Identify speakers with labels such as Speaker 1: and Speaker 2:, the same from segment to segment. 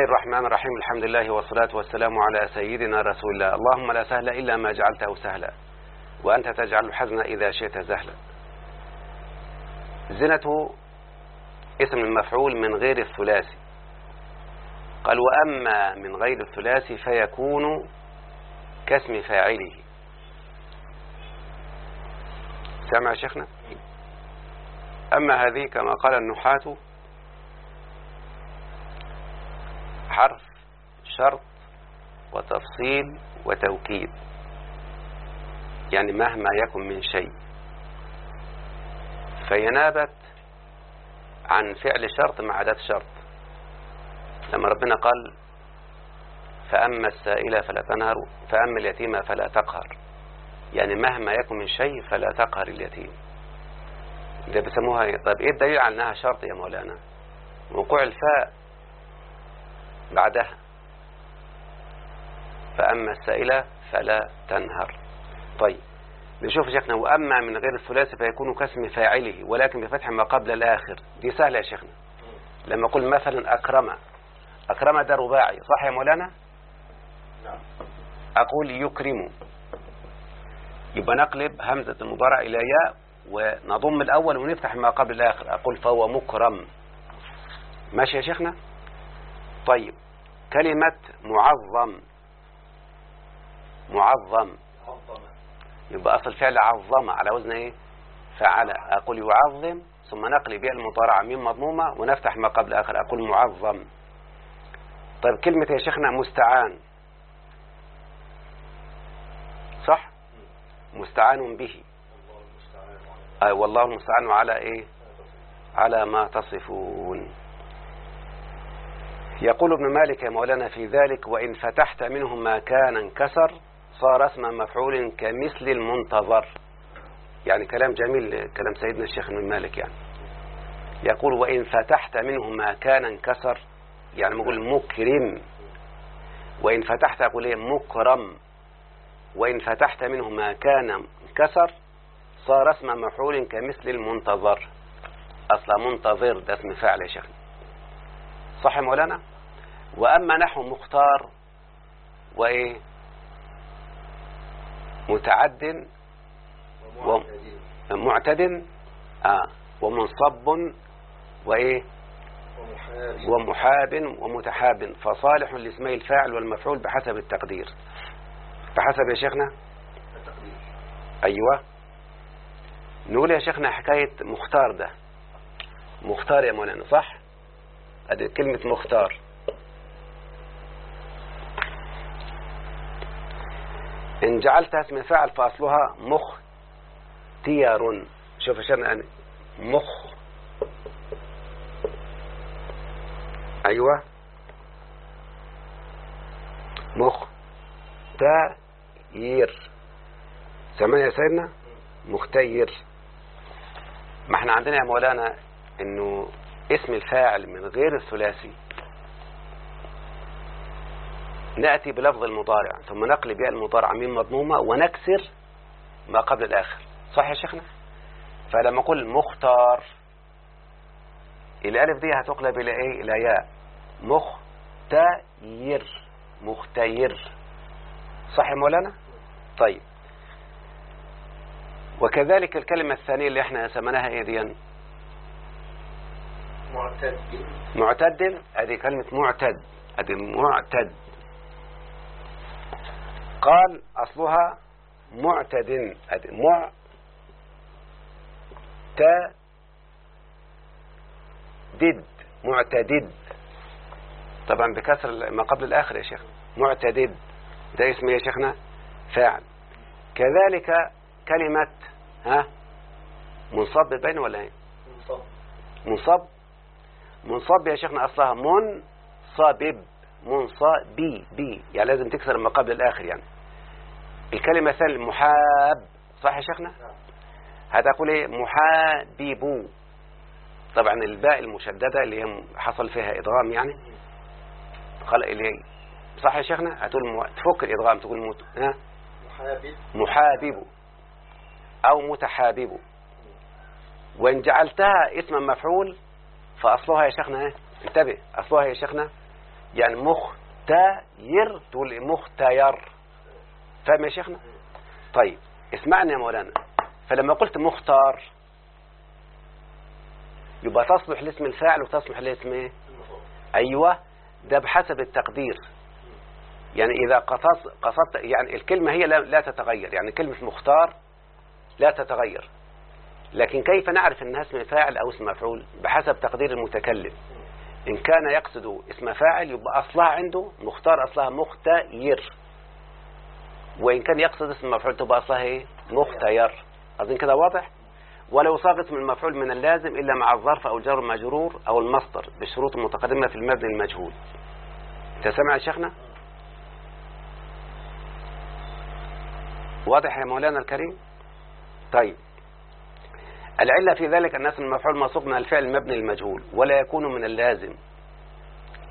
Speaker 1: الرحمن الرحيم. الحمد لله والصلاة والسلام على سيدنا رسول الله. اللهم لا سهل إلا ما جعلته سهلا وأنت تجعل الحزن إذا شئت سهلا زنة اسم المفعول من غير الثلاثي. قال وأما من غير الثلاثي فيكون كاسم فاعله. سمع شيخنا؟ أما هذه كما قال النحاة حرف شرط وتفصيل وتوكيد. يعني مهما يكن من شيء. فينابت عن فعل شرط مع أداة شرط. لما ربنا قال فأما السائلة فلا تنهر فأما اليتيمة فلا تقهر. يعني مهما يكن من شيء فلا تقهر اليتيم. ده بيسموها إيه؟ طيب إيه الدليل على إنها شرط يا مولانا؟ وقوع الفاء بعدها فأما السائلة فلا تنهر. طيب نشوف شيخنا وأما من غير الثلاثي فيكون كاسم فاعله ولكن بفتح ما قبل الآخر. دي سهلة يا شيخنا. لما أقول مثلا أكرم أكرم ده رباعي صح يا مولانا؟
Speaker 2: نعم.
Speaker 1: أقول يكرم. يبقى نقلب همزة المضارع إلى ياء ونضم الأول ونفتح ما قبل الآخر. أقول فهو مكرم. ماشي يا شيخنا؟ طيب. كلمة معظم. معظم.
Speaker 2: عظم
Speaker 1: يبقى أصل فعل عظم على وزن إيه؟ فعل. أقول يعظم ثم نقلب ياء المضارعة ميم مضمومة ونفتح ما قبل آخر. أقول معظم. طيب كلمة يا شيخنا مستعان. صح؟ مستعان به. والله المستعان على إيه؟ على ما تصفون. يقول ابن مالك يا مولانا في ذلك وإن فتحت منه ما كان انكسر صار اسم مفعول كمثل المنتظر. يعني كلام جميل كلام سيدنا الشيخ ابن مالك يعني. يقول وإن فتحت منه ما كان انكسر. يعني نقول مكرم. وإن فتحت أقول إيه؟ مكرم. وإن فتحت منه ما كان انكسر صار اسم مفعول كمثل المنتظر. أصلا منتظر ده اسم فاعل يا شيخ صح مولانا؟ وأما نحو مختار وإيه؟ متعد
Speaker 2: ومعتدين
Speaker 1: معتد آه ومنصب وإيه؟
Speaker 2: ومحارب.
Speaker 1: ومحاب ومتحاب فصالح لاسمي الفاعل والمفعول بحسب التقدير. بحسب يا شيخنا؟
Speaker 2: التقدير.
Speaker 1: أيوة. نقول يا شيخنا حكاية مختار ده. مختار يا مولانا صح؟ ادي كلمة مختار. إن جعلتها اسم فاعل فأصلها مختير شوف يا شيخنا أنا مخ. أيوة. مخ تاير سمعنا يا سيدنا؟ مختير. ما إحنا عندنا يا مولانا إنه اسم الفاعل من غير الثلاثي. نأتي بلفظ المضارع ثم نقلب ياء المضارع ميم مضمومة ونكسر ما قبل الآخر. صح يا شيخنا؟ فلما أقول مختار الألف دي هتقلب إلى إيه؟ إلى ياء. مختير مختير. صح يا مولانا؟ طيب. وكذلك الكلمة الثانية اللي إحنا سميناها إيه دي
Speaker 2: معتد.
Speaker 1: معتدل ادي كلمة معتد. ادي معتد. قال أصلها معتد. ادي مع تا دد معتدد. طبعا بكسر ما قبل الآخر يا شيخ. معتدد. ده اسم يا شيخنا فاعل. كذلك كلمة ها منصب بين ولا إيه؟
Speaker 2: منصب.
Speaker 1: منصب. منصب يا شيخنا أصلها منصبب منصبي بي. يعني لازم تكسر ما قبل الآخر يعني. الكلمة الثانية محاب صح يا شيخنا؟ هتقول إيه؟ محابب طبعا الباء المشددة اللي هي حصل فيها إدغام يعني. قال اللي صح يا شيخنا؟ هتقول م... تفك الإدغام تقول مت... ها؟
Speaker 2: محابب
Speaker 1: محابب أو متحابب وإن جعلتها اسما مفعول فأصلها يا شيخنا إيه؟ انتبه أصلها يا شيخنا يعني مختير تقول؟ مختير فاهم يا شيخنا؟ طيب اسمعني يا مولانا. فلما قلت مختار يبقى تصلح لاسم الفاعل وتصلح لاسم
Speaker 2: إيه؟
Speaker 1: أيوه ده بحسب التقدير. يعني إذا قصص قصدت يعني الكلمة هي لا, لا تتغير. يعني كلمة مختار لا تتغير. لكن كيف نعرف انها اسم فاعل أو اسم مفعول؟ بحسب تقدير المتكلم. إن كان يقصد اسم فاعل يبقى أصلها عنده مختار أصلها مختير. وإن كان يقصد اسم مفعول تبقى أصلها إيه؟ مختير. أظن كده واضح؟ ولا يصاغ اسم المفعول من اللازم إلا مع الظرف أو الجار المجرور أو المصدر بالشروط المتقدمة في المبني المجهول. إنت سامع يا شيخنا؟ واضح يا مولانا الكريم؟ طيب. العلة في ذلك أن اسم المفعول موصوف من الفعل المبني المجهول ولا يكون من اللازم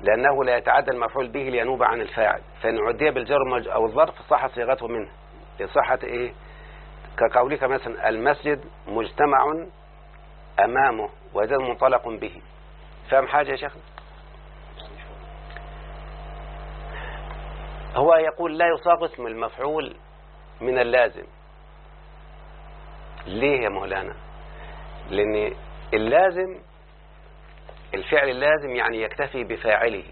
Speaker 1: لأنه لا يتعدى المفعول به لينوب عن الفاعل. فإن عدي بالجر أو الظرف صح صيغته منه. لصحة إيه؟ كقولك مثلا المسجد مجتمع أمامه وهذا منطلق به. فاهم حاجة يا شيخنا هو يقول لا يصاغ اسم المفعول من اللازم. ليه يا مولانا؟ لأن اللازم الفعل اللازم يعني يكتفي بفاعله.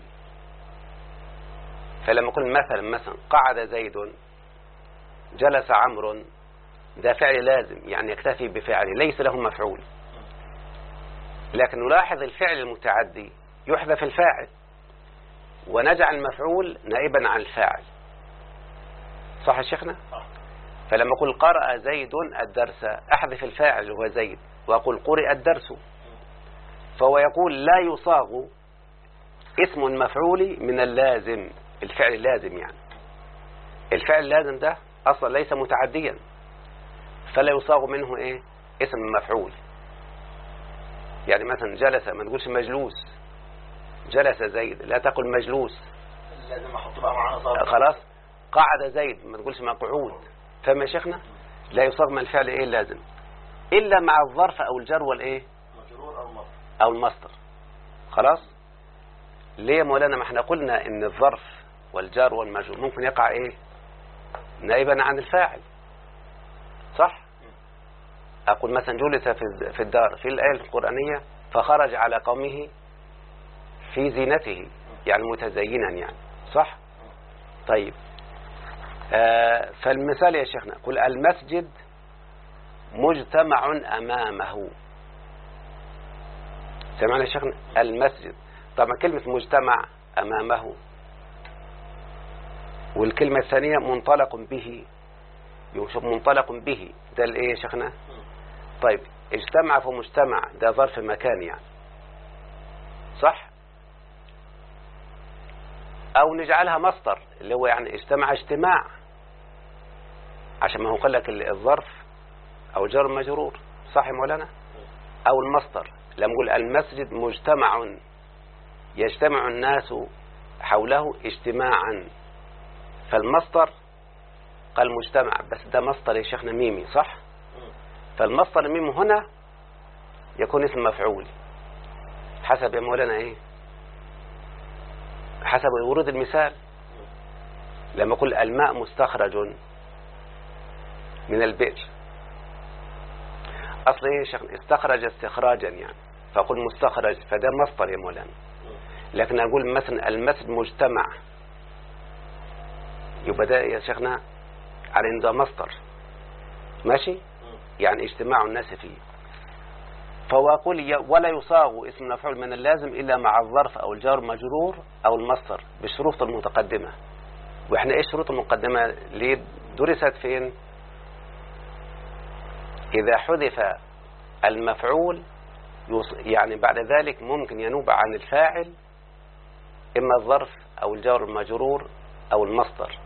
Speaker 1: فلما أقول مثلا مثلا قعد زيد جلس عمرو ده فعل لازم يعني يكتفي بفعله ليس له مفعول. لكن نلاحظ الفعل المتعدي يحذف الفاعل. ونجعل المفعول نائبا عن الفاعل. صح يا شيخنا؟ فلما أقول قرأ زيد الدرس. أحذف الفاعل هو زيد وأقول قرئ الدرس. فهو يقول لا يصاغ اسم المفعول من اللازم. الفعل اللازم يعني. الفعل اللازم ده أصلا ليس متعديا. فلا يصاغ منه إيه؟ اسم المفعول يعني مثلا جلس ما تقولش مجلوس. جلس زيد لا تقل مجلوس.
Speaker 2: لازم أحط بقى معانا
Speaker 1: خلاص؟ قعد زيد ما تقولش مقعود. فاهم يا شيخنا؟ لا يصاغ من الفعل إيه اللازم؟ إلا مع الظرف أو الجر
Speaker 2: والإيه؟
Speaker 1: أو المصدر. خلاص؟ ليه يا مولانا ما إحنا قلنا إن الظرف والجار والمجرور ممكن يقع إيه؟ نائبا عن الفاعل. صح؟ أقول مثلا جلس في الدار في الآية القرآنية فخرج على قومه في زينته يعني متزينا يعني. صح؟ طيب. فالمثال يا شيخنا قل المسجد مجتمع أمامه. سمعنا يا شيخنا؟ المسجد. طبعا كلمة مجتمع أمامه والكلمة الثانية منطلق به يوشف منطلق به. ده الايه يا شيخنا؟ طيب اجتمع في مجتمع ده ظرف مكان يعني. صح؟ أو نجعلها مصدر اللي هو يعني اجتمع اجتماع. عشان ما هو قال لك الظرف أو جر مجرور صح مولانا؟ أو المصدر. لما نقول المسجد مجتمع يجتمع الناس حوله اجتماعا. فالمصدر قال مجتمع بس ده مصدر يا شيخنا ميمي صح؟ فالمصدر الميم هنا يكون اسم مفعول. حسب يا مولانا إيه؟ حسب ورود المثال. لما أقول الماء مستخرج من البئر. أصل إيه يا شيخ؟ استخرج استخراجا يعني. فأقول مستخرج فده مصدر يا مولانا. لكن أقول مثلا المسجد مجتمع. يبقى ده يا شيخنا على إن ده مصدر. ماشي؟ يعني اجتماع الناس فيه. فهو يقول ولا يصاغ اسم مفعول من اللازم إلا مع الظرف أو الجار مجرور أو المصدر بالشروط المتقدمة. وإحنا إيه الشروط المقدمة؟ ليه؟ درست فين؟ إذا حذف المفعول يعني بعد ذلك ممكن ينوب عن الفاعل إما الظرف أو الجار المجرور أو المصدر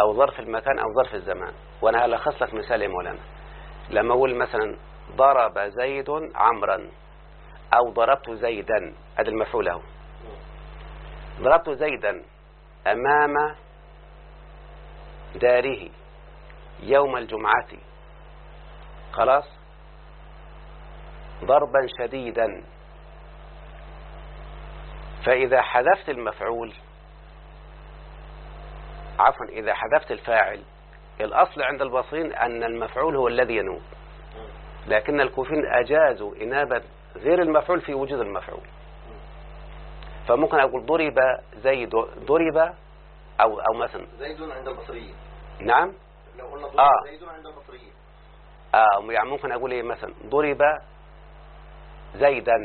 Speaker 1: أو ظرف المكان أو ظرف الزمان. وأنا هلخص لك مثال مولانا. لما أقول مثلا ضرب زيد عمرا أو ضربت زيدا هذا المفعول له ضربت زيدا أمام داره يوم الجمعة. خلاص؟ ضربا شديدا. فإذا حذفت المفعول عفوا إذا حذفت الفاعل الأصل عند البصريين أن المفعول هو الذي ينوب. لكن الكوفيين أجازوا إنابة غير المفعول في وجود المفعول. فممكن أقول ضرب زيد ضرب أو أو مثلا.
Speaker 2: زيد عند البصريين
Speaker 1: نعم؟
Speaker 2: لو قلنا ضرب
Speaker 1: آه.
Speaker 2: زيد عند البصريين
Speaker 1: آه يعني ممكن أقول إيه مثلا ضرب زيدا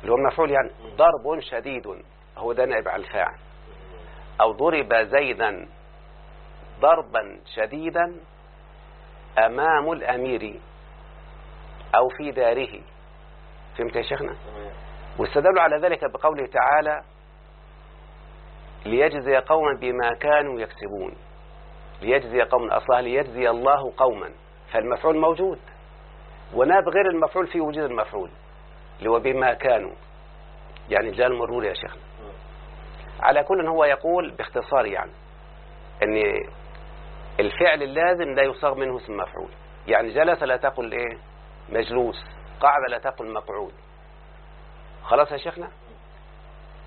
Speaker 1: اللي هو المفعول يعني ضرب شديد هو ده نائب على الفاعل. أو ضرب زيدا ضربا شديدا أمام الأمير أو في داره. فهمت يا شيخنا؟ واستدلوا على ذلك بقوله تعالى ليجزي قوما بما كانوا يكسبون. ليجزي قوما أصلها ليجزي الله قوما. فالمفعول موجود. وناب غير المفعول في وجود المفعول اللي هو بما كانوا. يعني جاء المرور يا شيخنا. على كل هو يقول باختصار يعني إن الفعل اللازم لا يصاغ منه اسم مفعول. يعني جلس لا تقل إيه؟ مجلوس. قعد لا تقل مقعود. خلاص يا شيخنا؟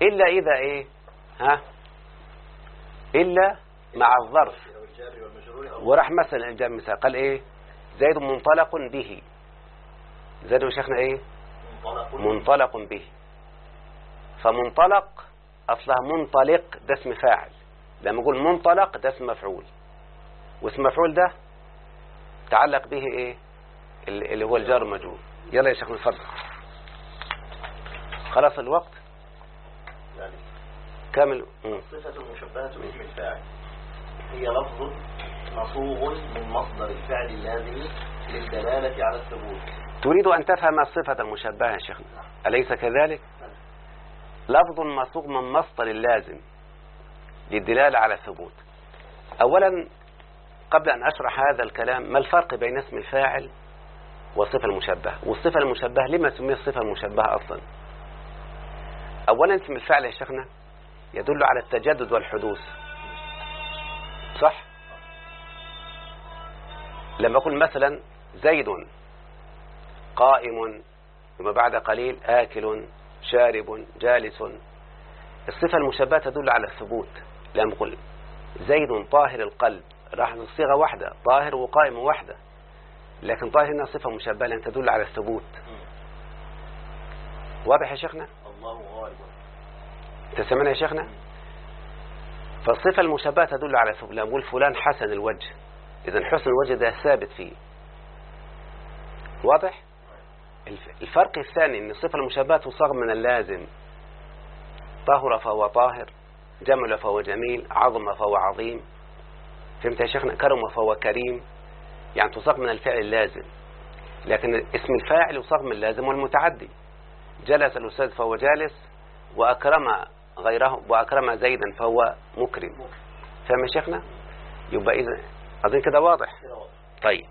Speaker 1: إلا إذا إيه؟ ها؟ إلا مع الظرف. وراح مثلا الجام مثال. قال إيه؟ زيد منطلق به. زيد شيخنا إيه؟
Speaker 2: منطلق
Speaker 1: منطلق به. فمنطلق أصلها منطلق ده اسم فاعل. لما أقول منطلق ده اسم مفعول. واسم مفعول ده تعلق به إيه؟ اللي هو الجار المجرور. يلا يا شيخنا اتفضل. خلاص الوقت؟
Speaker 2: يعني
Speaker 1: كامل. مم.
Speaker 2: الصفة المشبهة باسم الفاعل. هي لفظ مصوغ من مصدر الفعل اللازم للدلالة على الثبوت.
Speaker 1: تريد أن تفهم الصفة المشبهة يا شيخنا. أليس كذلك؟ لفظ مصوغ من مصدر اللازم للدلالة على الثبوت. أولا قبل أن أشرح هذا الكلام ما الفرق بين اسم الفاعل والصفة المشبهة؟ والصفة المشبهة لما سمي الصفة المشبهة أصلا؟ أولا اسم الفاعل يا شيخنا يدل على التجدد والحدوث. صح؟ لما أقول مثلا زيد قائم ثم بعد قليل آكل شارب جالس. الصفة المشبهة تدل على الثبوت. لما أقول زيد طاهر القلب. راح صيغة واحدة طاهر وقائم واحدة. لكن طاهر هنا صفة مشبهة لأن تدل على الثبوت. واضح يا شيخنا؟
Speaker 2: الله غالب.
Speaker 1: تسمعنا يا شيخنا؟ فالصفة المشبهة تدل على الثبوت لما أقول فلان حسن الوجه إذا حسن الوجه ده ثابت فيه. واضح؟ الف- الفرق الثاني إن الصفة المشبهة تصاغ من اللازم. طهر فهو طاهر جمل فهو جميل عظم فهو عظيم. فهمت يا شيخنا؟ كرم فهو كريم. يعني تصاغ من الفعل اللازم. لكن اسم الفاعل يصاغ من اللازم والمتعدي. جلس الأستاذ فهو جالس وأكرم غيره وأكرم زيدا فهو مكرم. فاهم يا شيخنا؟ يبقى إذا أظن كده واضح. طيب.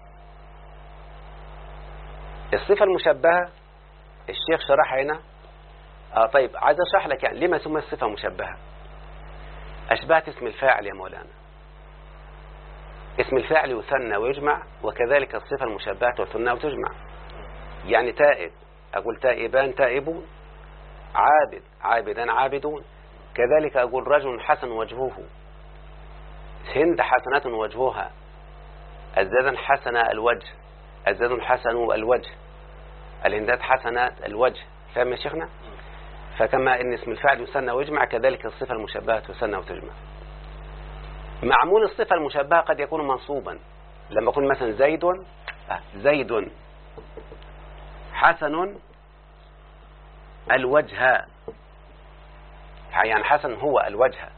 Speaker 1: الصفة المشبهة الشيخ شرحها هنا. آه طيب عايز أشرح لك يعني لما سمى الصفة مشبهة. أشبهت اسم الفاعل يا مولانا. اسم الفاعل يثنى ويجمع وكذلك الصفة المشبهة تثنى وتجمع. يعني تائب أقول تائبان تائبون. عابد عابدان عابدون. كذلك أقول رجل حسن وجهه. هند حسنة وجهها. أزداد حسن الوجه. أزداد حسن الوجه. الهندات حسنات الوجه. فاهم يا شيخنا؟ فكما إن اسم الفاعل يثنى ويجمع كذلك الصفة المشبهة تثنى وتجمع. معمول الصفة المشبهة قد يكون منصوبا. لما أقول مثلا زيد آه، زيد. حسن الوجه. يعني حسن هو الوجه.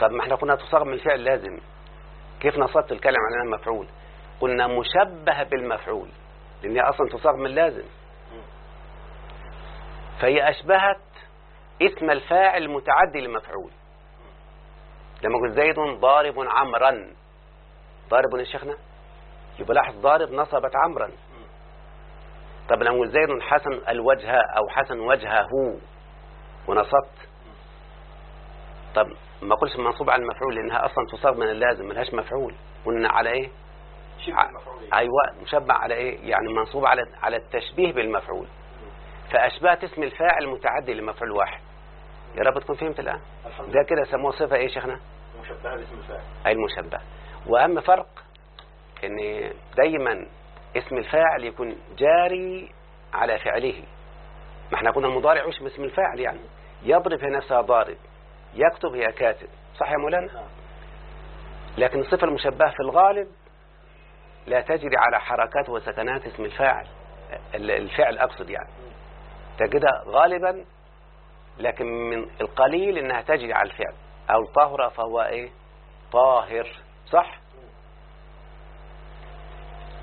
Speaker 1: طب ما إحنا كنا تصاغ من الفعل لازم. كيف نصبت الكلمة على مفعول قلنا مشبه بالمفعول لأن هي أصلا تصاغ من لازم. فهي أشبهت اسم الفاعل متعدي لمفعول لما قلت زيد ضارب عمرا. ضارب يا شيخنا؟ يبقى لاحظ ضارب نصبت عمرا. طب لما قلت زيد حسن الوجه أو حسن وجهه ونصبت. طب ما قلش منصوب على المفعول لأنها أصلا تصاغ من اللازم ملهاش مفعول. قلنا على
Speaker 2: إيه؟ المفعول.
Speaker 1: أيوه مشبع على إيه؟ يعني منصوب على على التشبيه بالمفعول. فأشبهت اسم الفاعل متعدي لمفعول واحد. يا رب تكون فهمت
Speaker 2: الحمد
Speaker 1: ده كده سموه صفة إيه يا شيخنا؟
Speaker 2: مشبهة باسم الفاعل.
Speaker 1: أي المشبه. وأهم فرق إن دايما اسم الفاعل يكون جاري على فعله. ما إحنا قلنا المضارع مش باسم الفاعل يعني. يضرب هي نفسها ضارب. يكتب هي كاتب صح يا مولانا؟ لكن الصفة المشبهة في الغالب لا تجري على حركات وسكنات اسم الفاعل ال- الفعل أقصد يعني. تجدها غالبا لكن من القليل إنها تجري على الفعل. أو الطاهرة فهو إيه؟ طاهر صح؟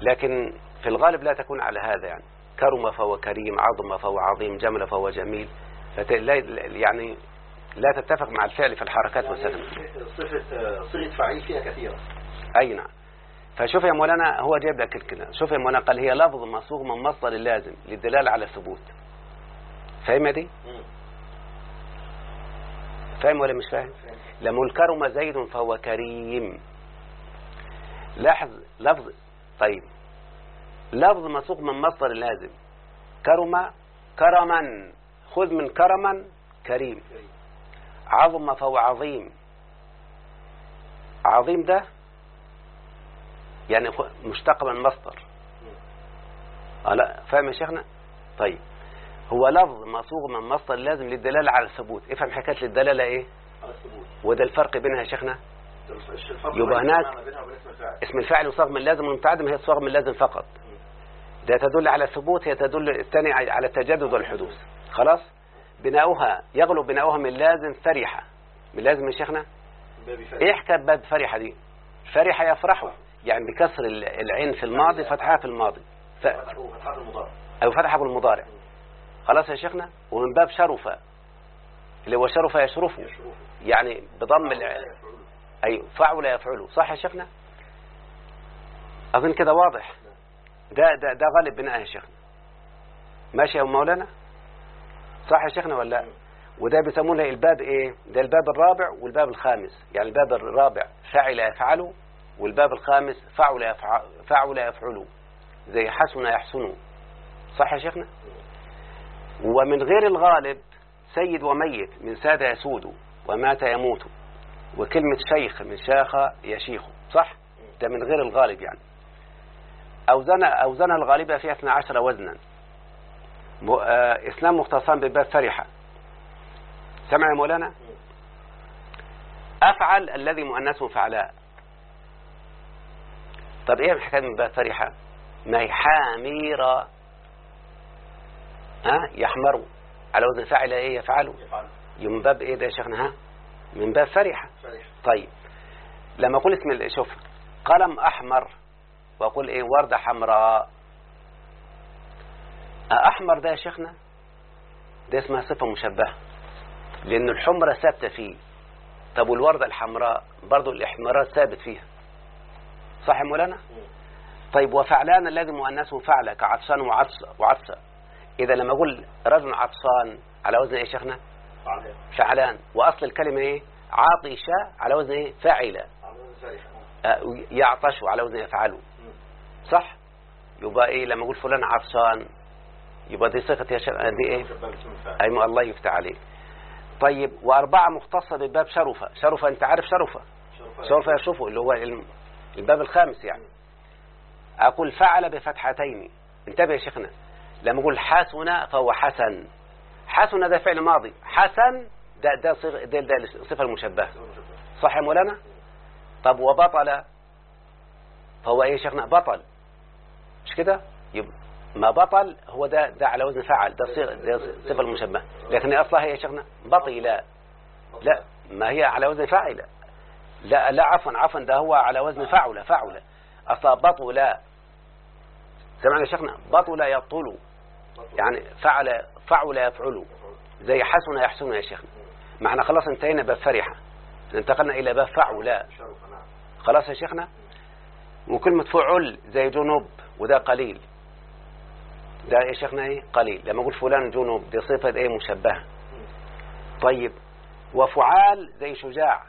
Speaker 1: لكن في الغالب لا تكون على هذا يعني. كرم فهو كريم عظم فهو عظيم جمل فهو جميل. يعني لا تتفق مع الفعل في الحركات
Speaker 2: يعني صفة صيغة فعيل فيها كثيرة.
Speaker 1: أي نعم. فشوف يا مولانا هو جايب لك الكلام شوف يا مولانا قال هي لفظ مصوغ من مصدر اللازم للدلالة على الثبوت. فاهم دي؟ فاهم ولا مش فاهم؟ لما الكرم زيد فهو كريم. لاحظ لفظ طيب. لفظ مصوغ من مصدر اللازم كرم كرما. خذ من كرما كريم.
Speaker 2: كريم.
Speaker 1: عظم فهو عظيم. عظيم ده يعني مشتق من مصدر. آه لا فاهم يا شيخنا؟ طيب هو لفظ مصوغ من مصدر لازم للدلالة على الثبوت. افهم حكاية للدلالة إيه؟
Speaker 2: على الثبوت.
Speaker 1: وده الفرق بينها يا شيخنا؟ يبقى هناك-
Speaker 2: اسم الفاعل.
Speaker 1: يصاغ من لازم ومتعدم هي تصاغ من لازم فقط. ده تدل على الثبوت هي تدل الثاني على التجدد والحدوث. خلاص؟ بناؤها يغلب بناؤها من لازم فرحة. من لازم يا شيخنا؟ إيه حكايه باب فرحة دي. فرح يفرح يعني بكسر ال- العين في الماضي فتحها في الماضي. ف... أو فتحها بالمضارع. خلاص يا شيخنا؟ ومن باب شرف. اللي هو شرف يشرفه. يعني بضم الع...
Speaker 2: يفعله.
Speaker 1: أي فعل يفعله. صح يا شيخنا؟ أظن كده واضح. ده ده ده غالب بناء يا شيخنا. ماشي يا مولانا؟ صح يا شيخنا ولا لا؟ وده بيسمونه الباب إيه؟ ده الباب الرابع والباب الخامس. يعني الباب الرابع فعل يفعله والباب الخامس فعل يفعل فعل يفعله زي حسن يحسن. صح يا شيخنا؟ ومن غير الغالب سيد وميت من ساد يسود ومات يموت. وكلمة شيخ من شاخ يشيخ. صح؟ ده من غير الغالب يعني. أوزان أوزانها الغالبة فيها 12 وزنا. آه، اثنان مختصان بباب فرحة سمع يا مولانا؟ أفعل الذي مؤنثه فعلاء. طب إيه الحكاية من باب فرحة ما هي حاميرة ها يحمر. على وزن فاعل إيه يفعله
Speaker 2: يفعل.
Speaker 1: من باب إيه ده يا شيخنا؟ ها؟ من باب فرحة
Speaker 2: فرح.
Speaker 1: طيب. لما أقول اسم شوف قلم أحمر وأقول إيه؟ وردة حمراء. أحمر ده يا شيخنا؟ ده اسمها صفة مشبهة. لأن الحمرة ثابتة فيه. طب والوردة الحمراء؟ برضو الاحمرار ثابت فيها. صح يا مولانا؟ طيب وفعلان الذي مؤنثه فعل كعطشان وعطس وعطسة. إذا لما أقول رجل عطسان على وزن إيه يا شيخنا؟
Speaker 2: فعل
Speaker 1: فعلان. وأصل الكلمة إيه؟ عاطشة على وزن إيه؟ فاعلة آه، يعطش على وزن يفعله صح؟ يبقى إيه؟ لما أقول فلان عطشان يبقى دي صفة يا شيخ. دي
Speaker 2: إيه؟
Speaker 1: أي الله يفتح عليك. طيب وأربعة مختصة بباب شرفة. شرفة أنت عارف شرفة؟ شرفة يشرفه اللي هو الباب الخامس يعني. أقول فعل بفتحتين. انتبه يا شيخنا. لما أقول حسن فهو حسن. حسن ده فعل ماضي. حسن ده ده صيغ ده, ده الصفة المشبهة. صح يا مولانا؟ طب وبطل؟ فهو إيه يا شيخنا؟ بطل. مش كده؟ ما بطل هو ده ده على وزن فعل ده صفة المشبهة لكن اصلها هي شيخنا بطل لا ما هي على وزن فاعل لا لا عفوا عفوا ده هو على وزن فعل فعل أصلا بطل. سمعنا شيخنا بطل يطل يعني فعل فعل يفعل. زي حسن يحسن يا شيخنا. ما إحنا خلاص انتهينا باب فرحة. انتقلنا إلى باب فعل. خلاص يا شيخنا؟ وكلمة فعل زي جنوب وده قليل. ده يا شيخنا إيه قليل. لما أقول فلان جنوب دي صفة إيه؟ مشبهة. طيب وفعال زي شجاع.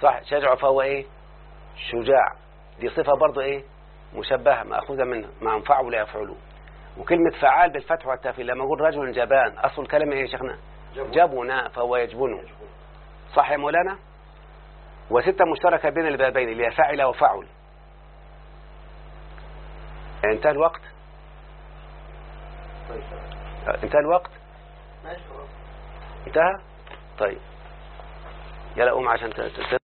Speaker 1: صح؟ شجع فهو إيه؟ شجاع. دي صفة برضو إيه؟ مشبهة مأخوذة من مع فعل يفعل وكلمة فعال بالفتح والتافه لما أقول رجل جبان أصل الكلمة إيه يا شيخنا؟
Speaker 2: جبن.
Speaker 1: جبنا فهو يجبن. صح يا مولانا؟ وستة مشتركة بين البابين اللي هي فعل وفعل انتهى الوقت. انتهى الوقت؟
Speaker 2: ماشي خلاص.
Speaker 1: انتهى؟ طيب. يلا قوم عشان ت- ت-